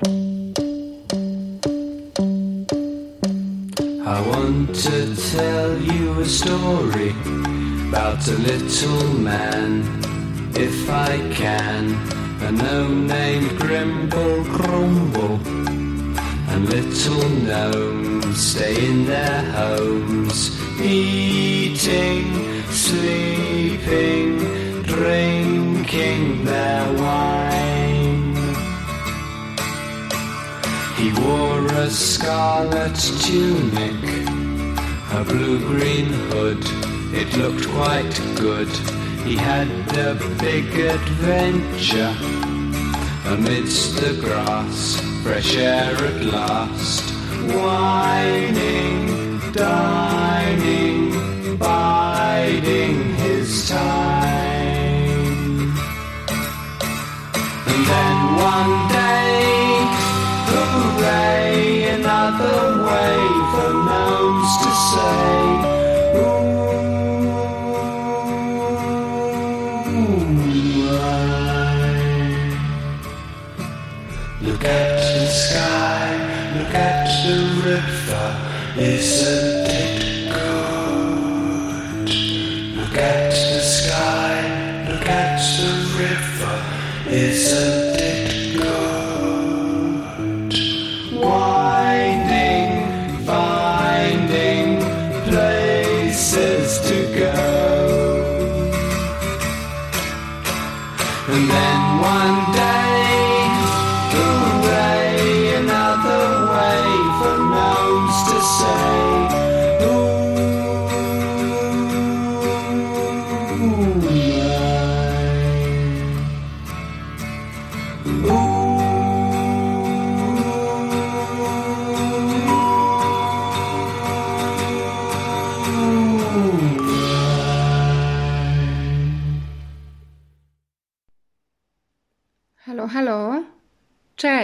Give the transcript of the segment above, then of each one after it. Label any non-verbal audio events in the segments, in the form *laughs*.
I want to tell you a story about a little man, if I can. A gnome named Grimble Grumble, and little gnomes stay in their homes, eating, sleeping, drinking their wine. Wore a scarlet tunic, a blue-green hood. It looked quite good. He had a big adventure amidst the grass, fresh air at last. Whining, dining, biding his time. Another way for gnomes to say.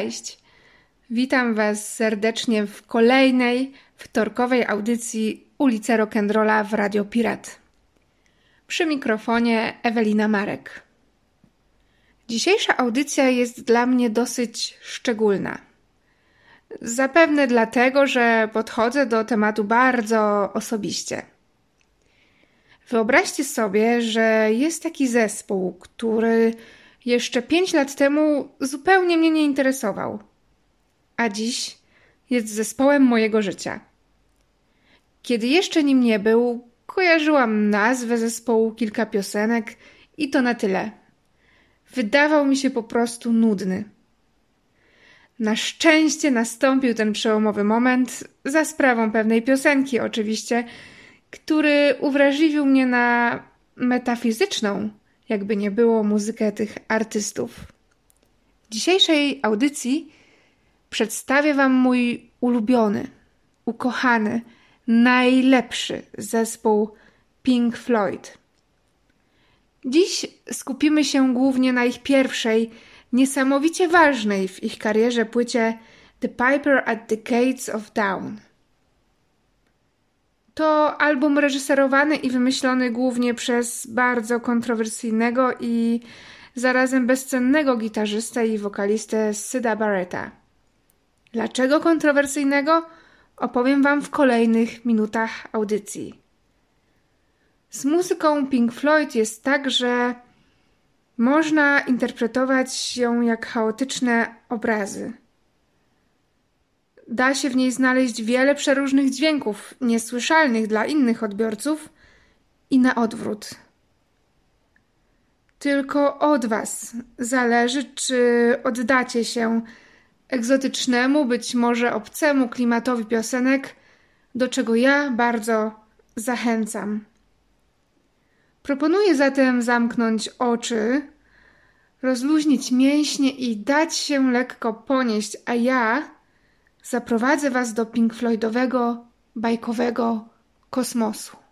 Cześć. Witam Was serdecznie w kolejnej wtorkowej audycji Ulicy Rock'n'Rolla w Radio Pirat. Przy mikrofonie Ewelina Marek. Dzisiejsza audycja jest dla mnie dosyć szczególna. Zapewne dlatego, że podchodzę do tematu bardzo osobiście. Wyobraźcie sobie, że jest taki zespół, który jeszcze pięć lat temu zupełnie mnie nie interesował, a dziś jest zespołem mojego życia. Kiedy jeszcze nim nie był, kojarzyłam nazwę zespołu, kilka piosenek i to na tyle. Wydawał mi się po prostu nudny. Na szczęście nastąpił ten przełomowy moment, za sprawą pewnej piosenki oczywiście, który uwrażliwił mnie na metafizyczną, jakby nie było muzykę tych artystów. W dzisiejszej audycji przedstawię Wam mój ulubiony, ukochany, najlepszy zespół Pink Floyd. Dziś skupimy się głównie na ich pierwszej, niesamowicie ważnej w ich karierze płycie The Piper at the Gates of Dawn. To album reżyserowany i wymyślony głównie przez bardzo kontrowersyjnego i zarazem bezcennego gitarzystę i wokalistę Syda Barretta. Dlaczego kontrowersyjnego? Opowiem Wam w kolejnych minutach audycji. Z muzyką Pink Floyd jest tak, że można interpretować ją jak chaotyczne obrazy. Da się w niej znaleźć wiele przeróżnych dźwięków, niesłyszalnych dla innych odbiorców i na odwrót. Tylko od Was zależy, czy oddacie się egzotycznemu, być może obcemu klimatowi piosenek, do czego ja bardzo zachęcam. Proponuję zatem zamknąć oczy, rozluźnić mięśnie i dać się lekko ponieść, a ja zaprowadzę Was do Pink Floydowego, bajkowego kosmosu.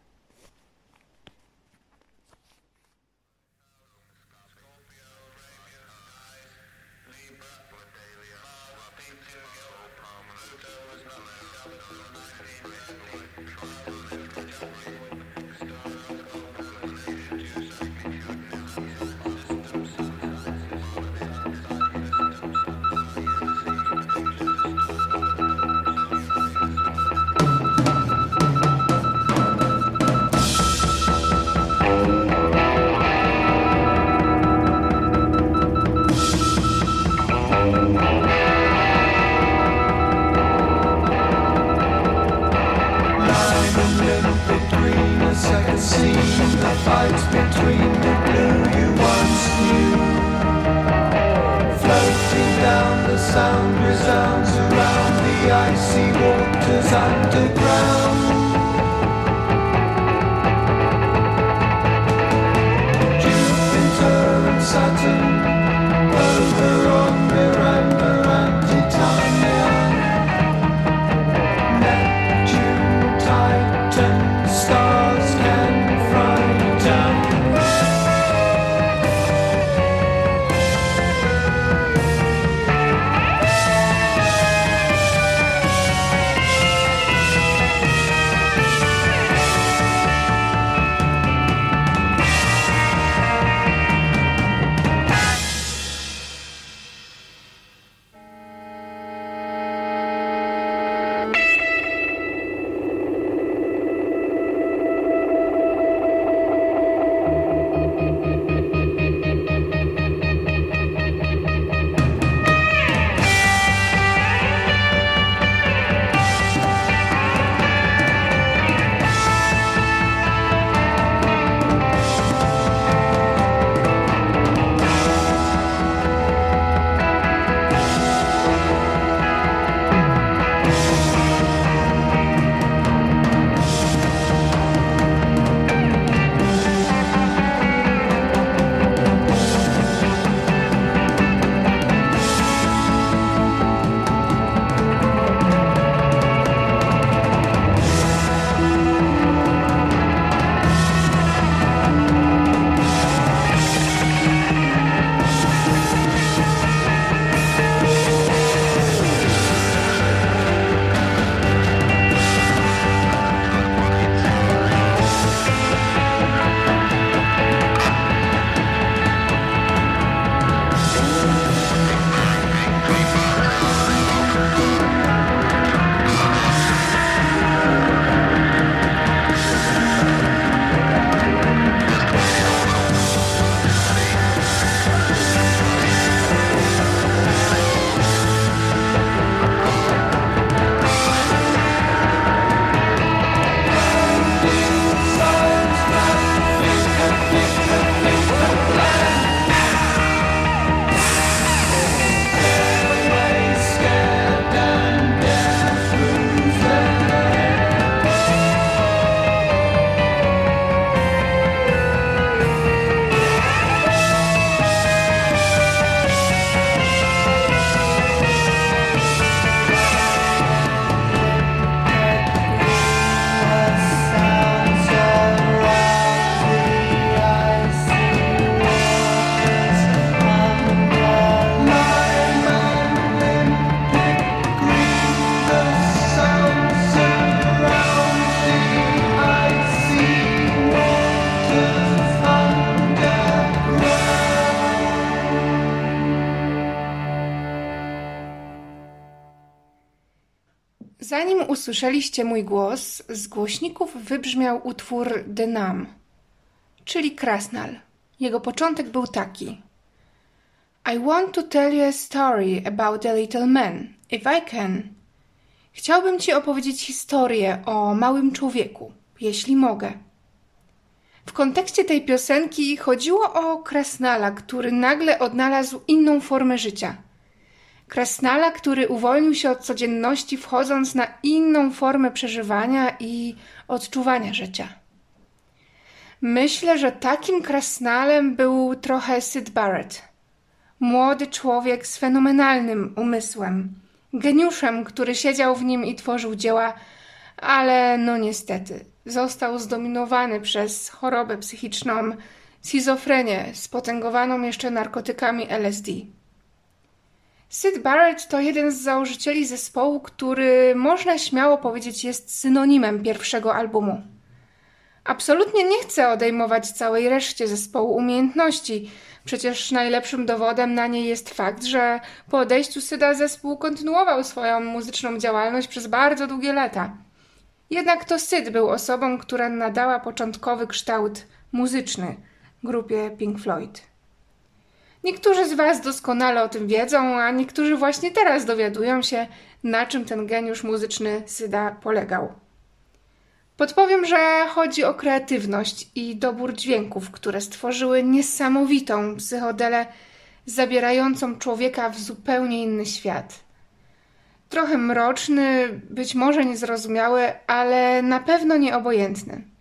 Usłyszeliście mój głos, z głośników wybrzmiał utwór The Nam, czyli Krasnal. Jego początek był taki. I want to tell you a story about a little man, if I can. Chciałbym ci opowiedzieć historię o małym człowieku, jeśli mogę. W kontekście tej piosenki chodziło o Krasnala, który nagle odnalazł inną formę życia. Krasnala, który uwolnił się od codzienności, wchodząc na inną formę przeżywania i odczuwania życia. Myślę, że takim krasnalem był trochę Sid Barrett. Młody człowiek z fenomenalnym umysłem, geniuszem, który siedział w nim i tworzył dzieła, ale no niestety został zdominowany przez chorobę psychiczną, schizofrenię spotęgowaną jeszcze narkotykami LSD. Sid Barrett to jeden z założycieli zespołu, który można śmiało powiedzieć jest synonimem pierwszego albumu. Absolutnie nie chcę odejmować całej reszcie zespołu umiejętności. Przecież najlepszym dowodem na nie jest fakt, że po odejściu Syda zespół kontynuował swoją muzyczną działalność przez bardzo długie lata. Jednak to Syd był osobą, która nadała początkowy kształt muzyczny grupie Pink Floyd. Niektórzy z Was doskonale o tym wiedzą, a niektórzy właśnie teraz dowiadują się, na czym ten geniusz muzyczny Syda polegał. Podpowiem, że chodzi o kreatywność i dobór dźwięków, które stworzyły niesamowitą psychodelę zabierającą człowieka w zupełnie inny świat. Trochę mroczny, być może niezrozumiały, ale na pewno nieobojętny.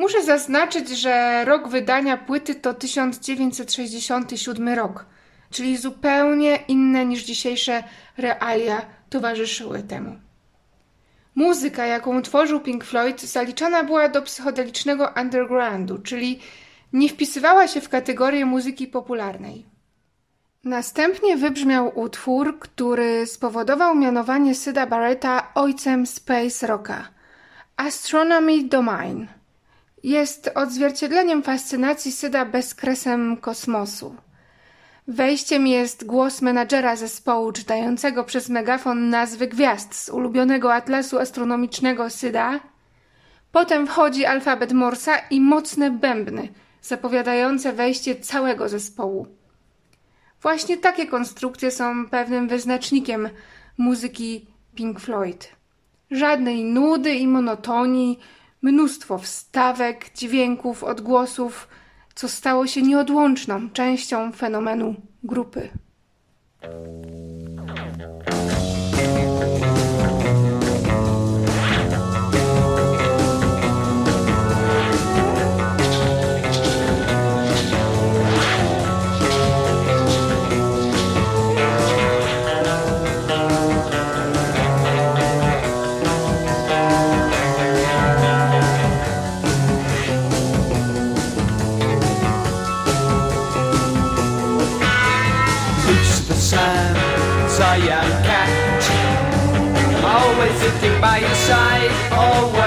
Muszę zaznaczyć, że rok wydania płyty to 1967 rok, czyli zupełnie inne niż dzisiejsze realia towarzyszyły temu. Muzyka, jaką tworzył Pink Floyd, zaliczana była do psychodelicznego undergroundu, czyli nie wpisywała się w kategorię muzyki popularnej. Następnie wybrzmiał utwór, który spowodował mianowanie Syda Barretta ojcem space rocka Astronomy Domain. Jest odzwierciedleniem fascynacji Syda bezkresem kosmosu. Wejściem jest głos menadżera zespołu czytającego przez megafon nazwy gwiazd z ulubionego atlasu astronomicznego Syda. Potem wchodzi alfabet Morsa i mocne bębny, zapowiadające wejście całego zespołu. Właśnie takie konstrukcje są pewnym wyznacznikiem muzyki Pink Floyd. Żadnej nudy i monotonii, mnóstwo wstawek, dźwięków, odgłosów, co stało się nieodłączną częścią fenomenu grupy. Sitting by your side, always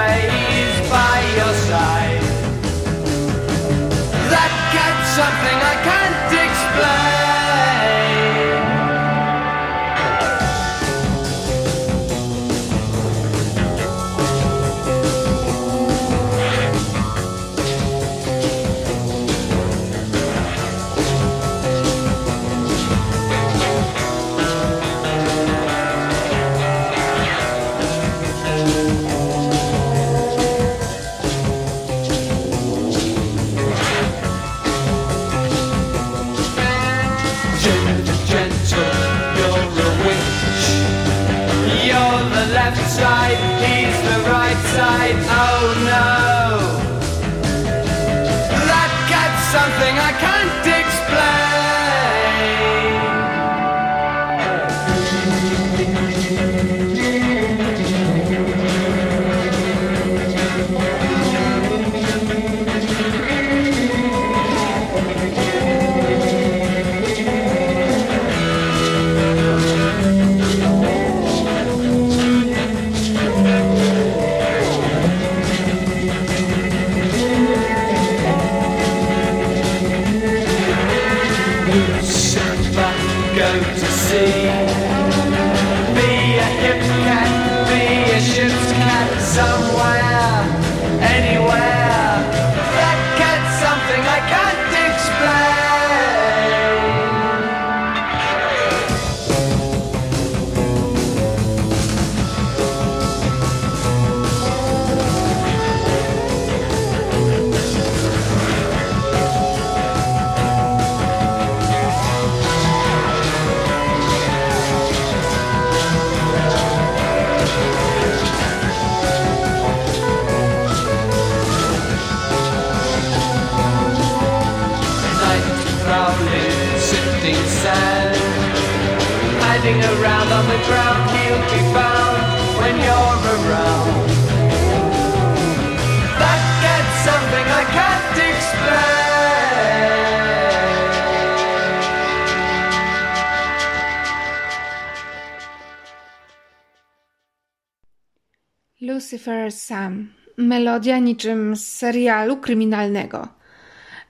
Sam. Melodia niczym z serialu kryminalnego.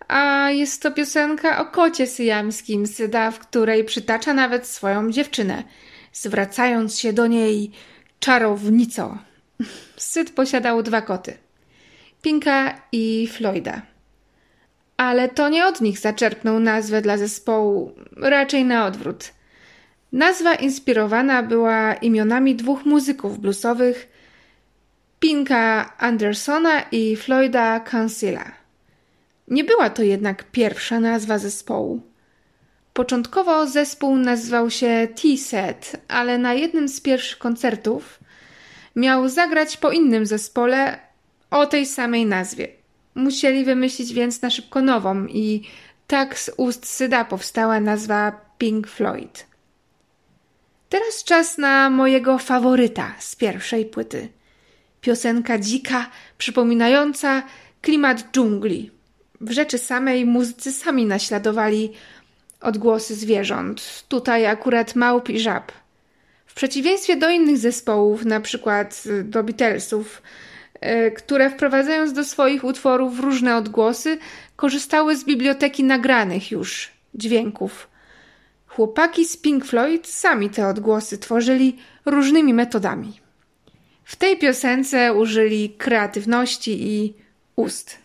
A jest to piosenka o kocie syjamskim Syda, w której przytacza nawet swoją dziewczynę, zwracając się do niej czarownico. *laughs* Syd posiadał dwa koty. Pinka i Floyda. Ale to nie od nich zaczerpnął nazwę dla zespołu, raczej na odwrót. Nazwa inspirowana była imionami dwóch muzyków bluesowych, Pinka Andersona i Floyda Cancilla. Nie była to jednak pierwsza nazwa zespołu. Początkowo zespół nazywał się T-Set, ale na jednym z pierwszych koncertów miał zagrać po innym zespole o tej samej nazwie. Musieli wymyślić więc na szybko nową i tak z ust Syda powstała nazwa Pink Floyd. Teraz czas na mojego faworyta z pierwszej płyty. Piosenka dzika, przypominająca klimat dżungli. W rzeczy samej muzycy sami naśladowali odgłosy zwierząt, tutaj akurat małp i żab. W przeciwieństwie do innych zespołów, na przykład do Beatlesów, e, które wprowadzając do swoich utworów różne odgłosy, korzystały z biblioteki nagranych już dźwięków. Chłopaki z Pink Floyd sami te odgłosy tworzyli różnymi metodami. W tej piosence użyli kreatywności i ust.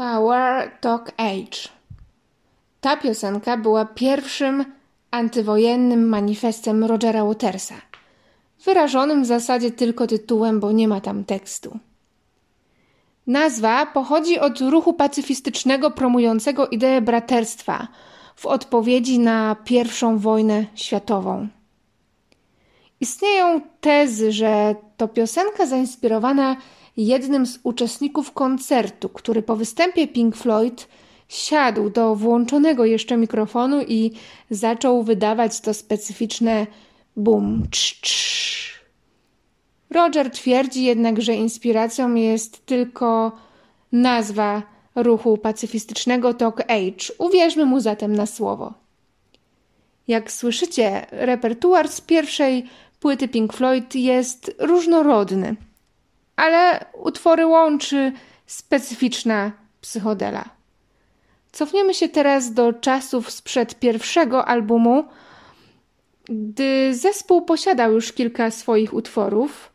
Power Talk Age. Ta piosenka była pierwszym antywojennym manifestem Rogera Watersa, wyrażonym w zasadzie tylko tytułem, bo nie ma tam tekstu. Nazwa pochodzi od ruchu pacyfistycznego promującego ideę braterstwa w odpowiedzi na I wojnę światową. Istnieją tezy, że to piosenka zainspirowana jednym z uczestników koncertu, który po występie Pink Floyd siadł do włączonego jeszcze mikrofonu i zaczął wydawać to specyficzne bum, cz, cz. Roger twierdzi jednak, że inspiracją jest tylko nazwa ruchu pacyfistycznego Talk Age. Uwierzmy mu zatem na słowo. Jak słyszycie, repertuar z pierwszej płyty Pink Floyd jest różnorodny, ale utwory łączy specyficzna psychodela. Cofniemy się teraz do czasów sprzed pierwszego albumu, gdy zespół posiadał już kilka swoich utworów.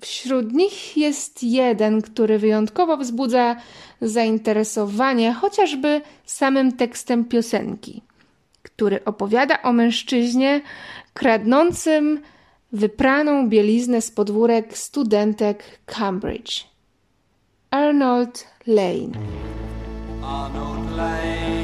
Wśród nich jest jeden, który wyjątkowo wzbudza zainteresowanie chociażby samym tekstem piosenki, który opowiada o mężczyźnie kradnącym wypraną bieliznę z podwórek studentek Cambridge. Arnold Lane. Arnold Lane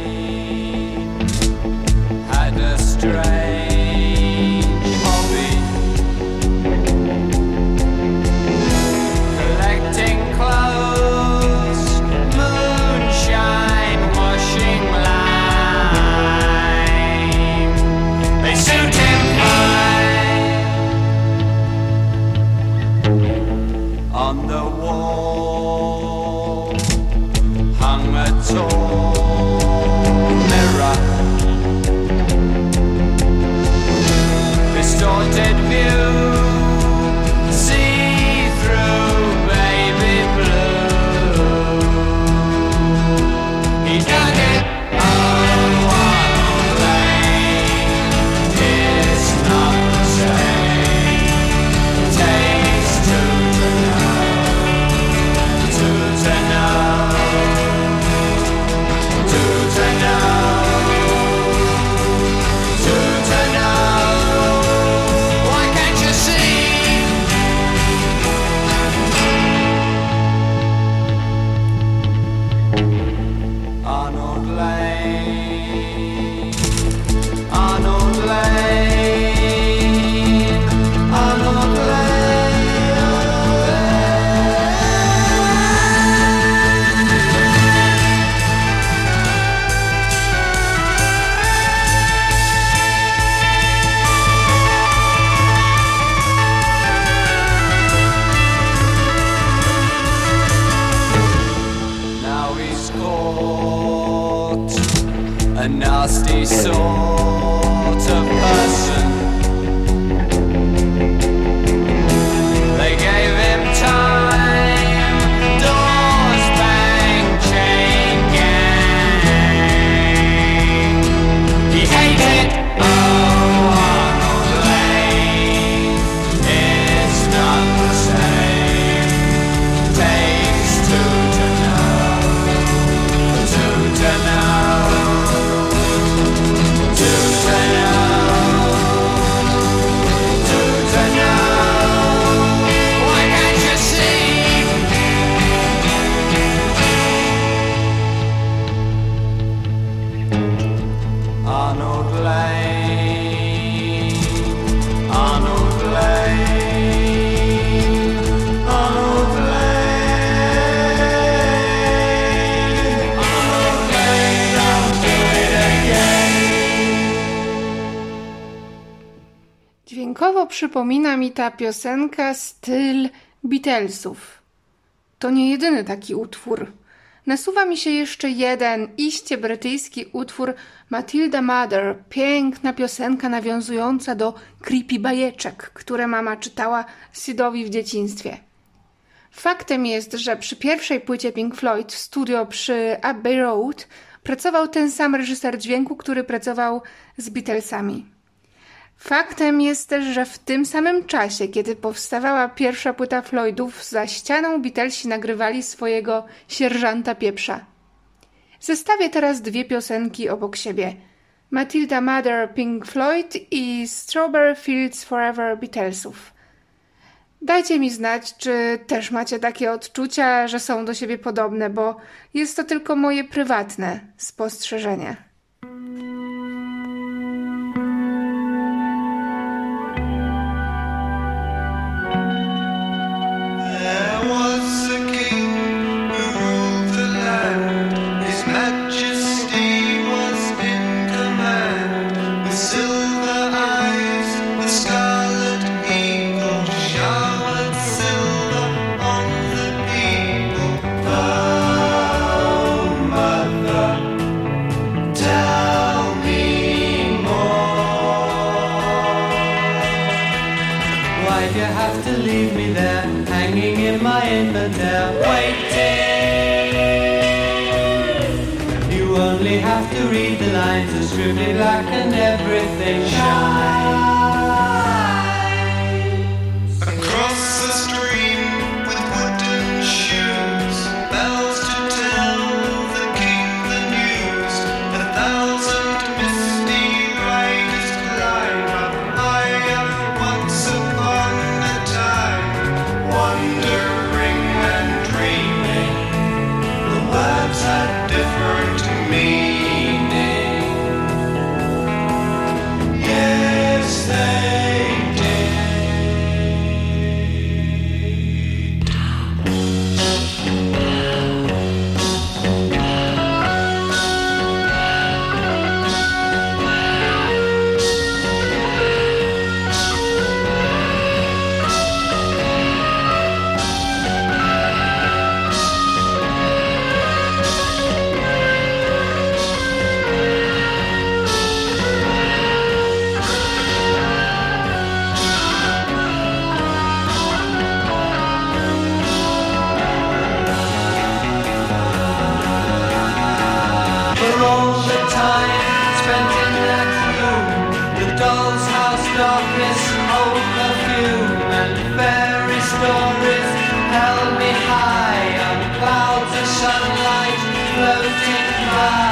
przypomina mi ta piosenka styl Beatlesów. To nie jedyny taki utwór. Nasuwa mi się jeszcze jeden iście brytyjski utwór Matilda Mother, piękna piosenka nawiązująca do creepy bajeczek, które mama czytała Sidowi w dzieciństwie. Faktem jest, że przy pierwszej płycie Pink Floyd w studio przy Abbey Road pracował ten sam reżyser dźwięku, który pracował z Beatlesami. Faktem jest też, że w tym samym czasie, kiedy powstawała pierwsza płyta Floydów, za ścianą Beatlesi nagrywali swojego sierżanta pieprza. Zestawię teraz dwie piosenki obok siebie. Matilda Mother Pink Floyd i Strawberry Fields Forever Beatlesów. Dajcie mi znać, czy też macie takie odczucia, że są do siebie podobne, bo jest to tylko moje prywatne spostrzeżenie. will take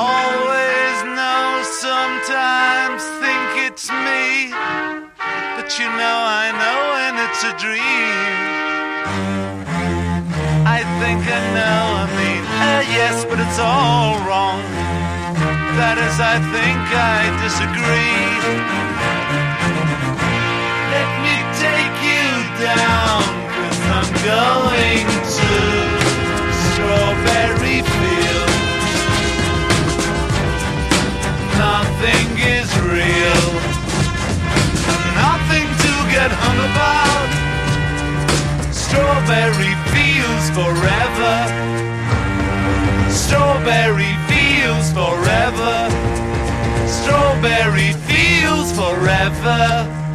Always know, sometimes think it's me. But you know I know when it's a dream. I think I know, I mean, uh, yes, but it's all wrong. That is, I think I disagree. Let me take you down, cause I'm going to Strawberry Fields. Nothing is real nothing to get hung about. Strawberry fields forever. Strawberry fields forever. Strawberry fields forever.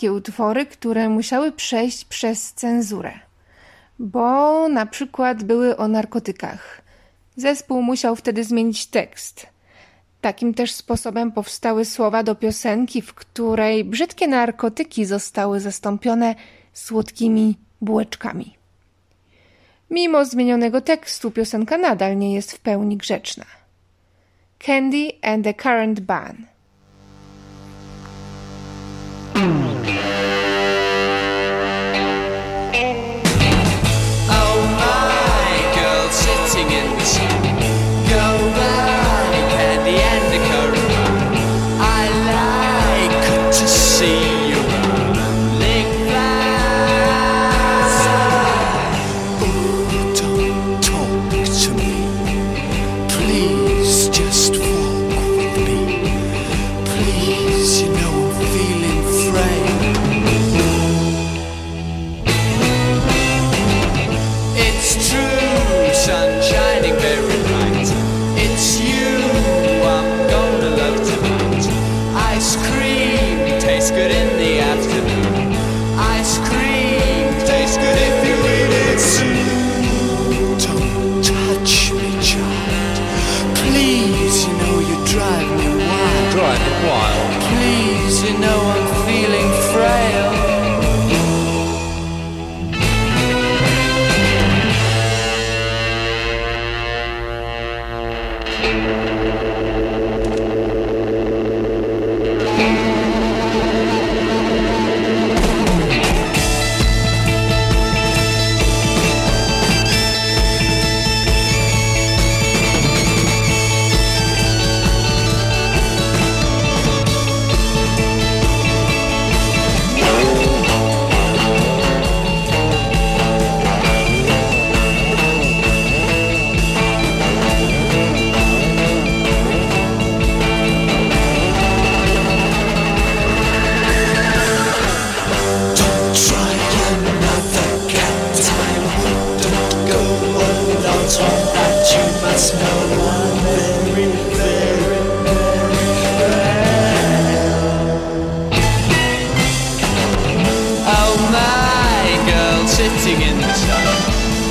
Takie utwory, które musiały przejść przez cenzurę, bo na przykład były o narkotykach. Zespół musiał wtedy zmienić tekst. Takim też sposobem powstały słowa do piosenki, w której brzydkie narkotyki zostały zastąpione słodkimi bułeczkami. Mimo zmienionego tekstu, piosenka nadal nie jest w pełni grzeczna. Candy and the Current Ban.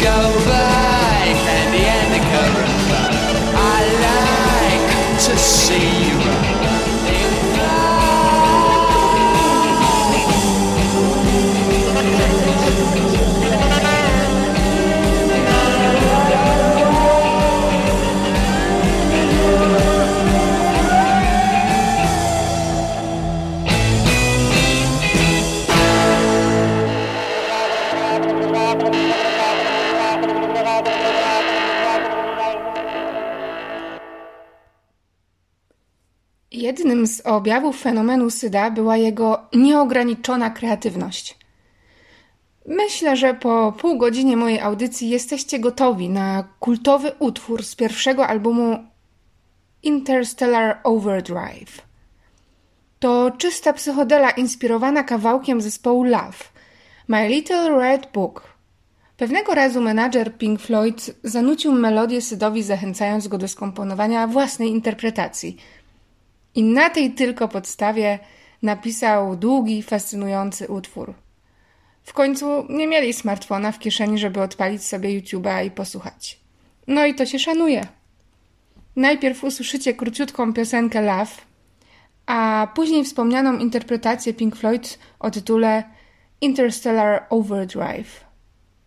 Go by and the. I like to see you run. Jednym z objawów fenomenu Syda była jego nieograniczona kreatywność. Myślę, że po pół godzinie mojej audycji jesteście gotowi na kultowy utwór z pierwszego albumu Interstellar Overdrive. To czysta psychodela inspirowana kawałkiem zespołu Love, My Little Red Book. Pewnego razu menadżer Pink Floyd zanucił melodię Sydowi, zachęcając go do skomponowania własnej interpretacji – i na tej tylko podstawie napisał długi, fascynujący utwór. W końcu nie mieli smartfona w kieszeni, żeby odpalić sobie YouTube'a i posłuchać. No i to się szanuje. Najpierw usłyszycie króciutką piosenkę Love, a później wspomnianą interpretację Pink Floyd o tytule Interstellar Overdrive.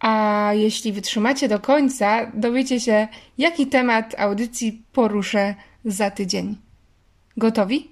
A jeśli wytrzymacie do końca, dowiecie się, jaki temat audycji poruszę za tydzień. Gotowi?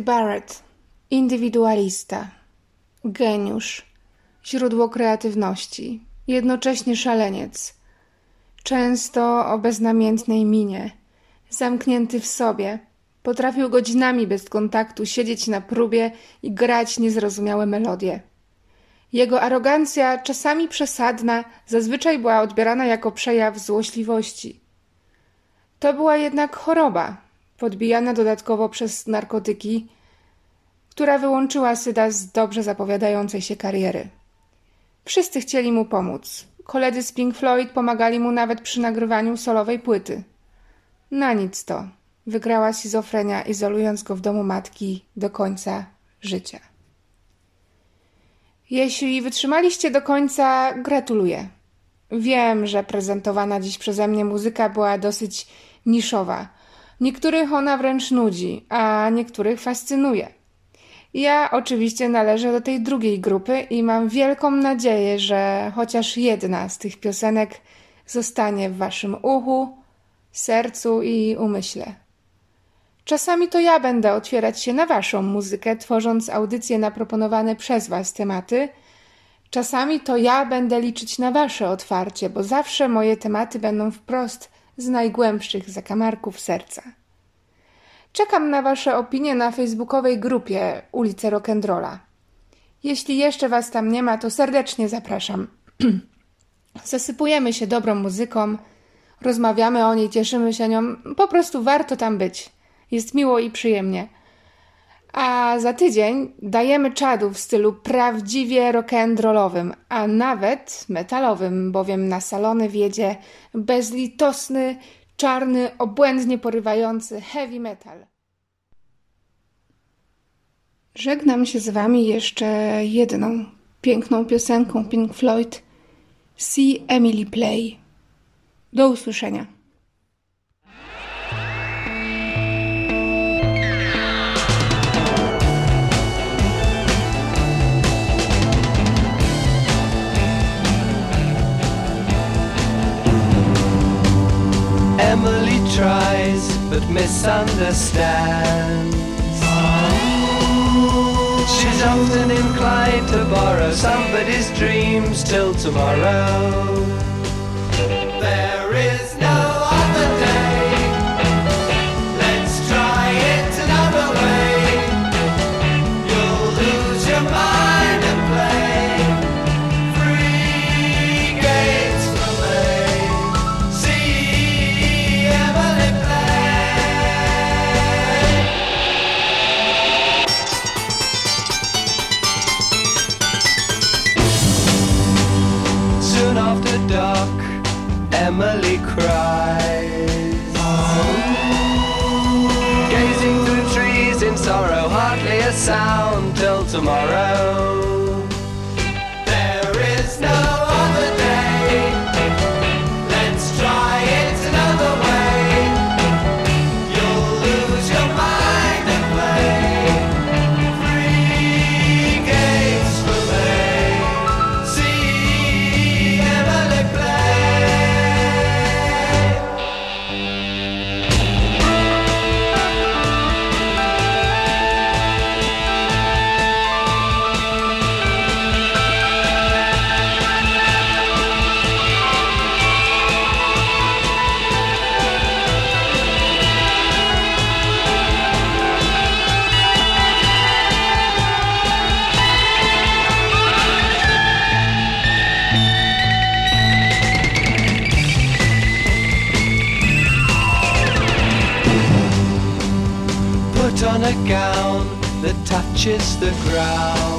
Barrett, indywidualista, geniusz, źródło kreatywności, jednocześnie szaleniec, często o beznamiętnej minie, zamknięty w sobie, potrafił godzinami bez kontaktu siedzieć na próbie i grać niezrozumiałe melodie. Jego arogancja, czasami przesadna, zazwyczaj była odbierana jako przejaw złośliwości. To była jednak choroba, podbijana dodatkowo przez narkotyki, która wyłączyła Syda z dobrze zapowiadającej się kariery. Wszyscy chcieli mu pomóc. Koledzy z Pink Floyd pomagali mu nawet przy nagrywaniu solowej płyty. Na nic to. Wygrała schizofrenia, izolując go w domu matki do końca życia. Jeśli wytrzymaliście do końca, gratuluję. Wiem, że prezentowana dziś przeze mnie muzyka była dosyć niszowa. Niektórych ona wręcz nudzi, a niektórych fascynuje. Ja oczywiście należę do tej drugiej grupy i mam wielką nadzieję, że chociaż jedna z tych piosenek zostanie w waszym uchu, sercu i umyśle. Czasami to ja będę otwierać się na waszą muzykę, tworząc audycje na proponowane przez was tematy. Czasami to ja będę liczyć na wasze otwarcie, bo zawsze moje tematy będą wprost z najgłębszych zakamarków serca. Czekam na Wasze opinie na facebookowej grupie Ulice Rock'n'Rolla. Jeśli jeszcze Was tam nie ma, to serdecznie zapraszam. *clears throat* Zasypujemy się dobrą muzyką, rozmawiamy o niej, cieszymy się nią. Po prostu warto tam być. Jest miło i przyjemnie. A za tydzień dajemy czadu w stylu prawdziwie rock'n'rollowym, a nawet metalowym, bowiem na salony wiedzie bezlitosny, czarny, obłędnie porywający heavy metal. Żegnam się z Wami jeszcze jedną piękną piosenką Pink Floyd See Emily Play. Do usłyszenia. Emily tries but misunderstands. She's often inclined to borrow somebody's dreams till tomorrow. There is sound till tomorrow. Touches the ground.